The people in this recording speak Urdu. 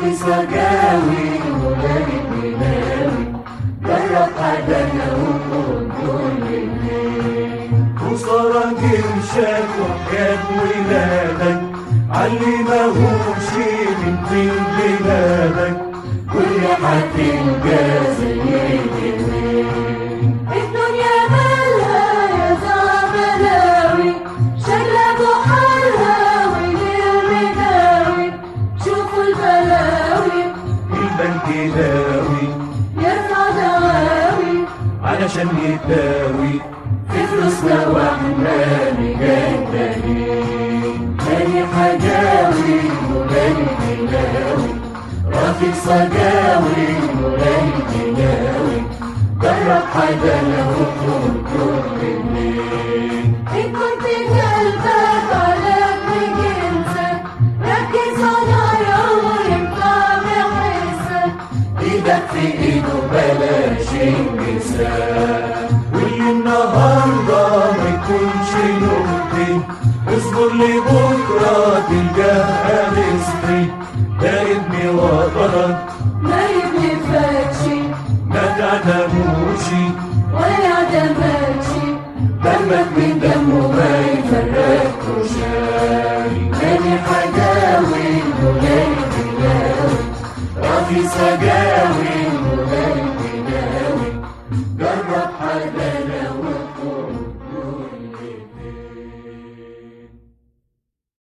راقي سجاوي وغالي بلاوي جرب حدانا وكل كل الليل وصارت يمشاك وحياة ولادك علي ما من طين بلادك كل حد جازي يداوي يرفع دواوي علشان يداوي في فلوسنا واحنا مجددين مالي حجاوي ومالي بلاوي رافق صجاوي ومالي بلاوي جرب حدانا وكل في ايده بلاش انسى والنهاردة ما يكونش نومتي اصبر لبكرة تلقاها رزقي يا ابني وطنك ما يملفكش ما تعتموش ولا تماتش دمك من ده ہوں